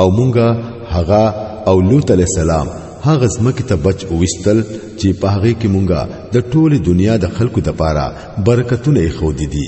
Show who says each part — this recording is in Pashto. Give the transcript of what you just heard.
Speaker 1: او مونږه هغه او لوط علی السلام هغه زمکه ته بچ وستل چې په هغه کې مونږه د ټوله دنیا د خلکو د پاره برکتونه خو دي دي